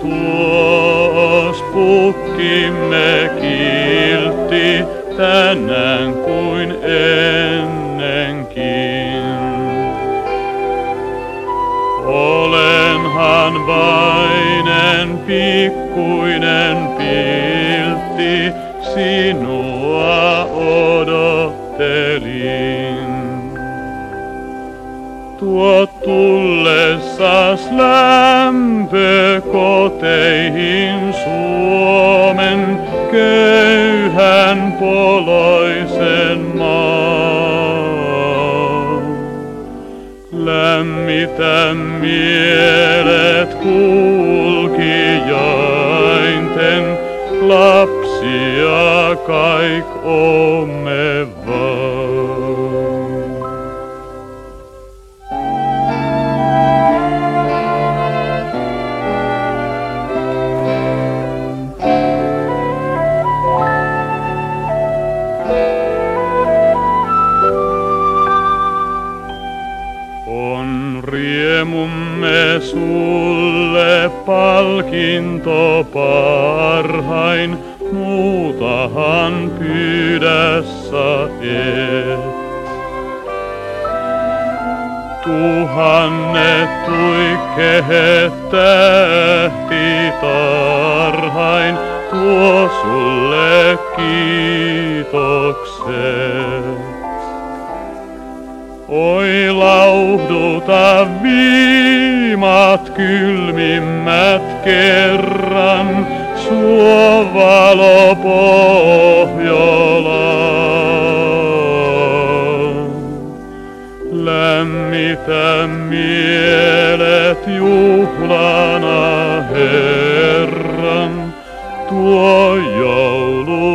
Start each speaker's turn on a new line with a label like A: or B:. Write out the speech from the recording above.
A: tuos pukkimme kiltti tänään kuin ennenkin. Olenhan vainen pikkuinen piltti, sinua odottelin. Tuo tullessas lämpö poloisen maan. Lämmitä mielet kulkijainten, lapsia kaik omme On riemumme sulle palkinto parhain, muutahan pyydässä et. Tuhannet tuikkeet tähti tarhain, tuo sulle kiitokset. Oi lauhduta viimat kylmimmät kerran, suo valo Pohjolaan. Lämmitä mielet juhlana Herran, tuo joulu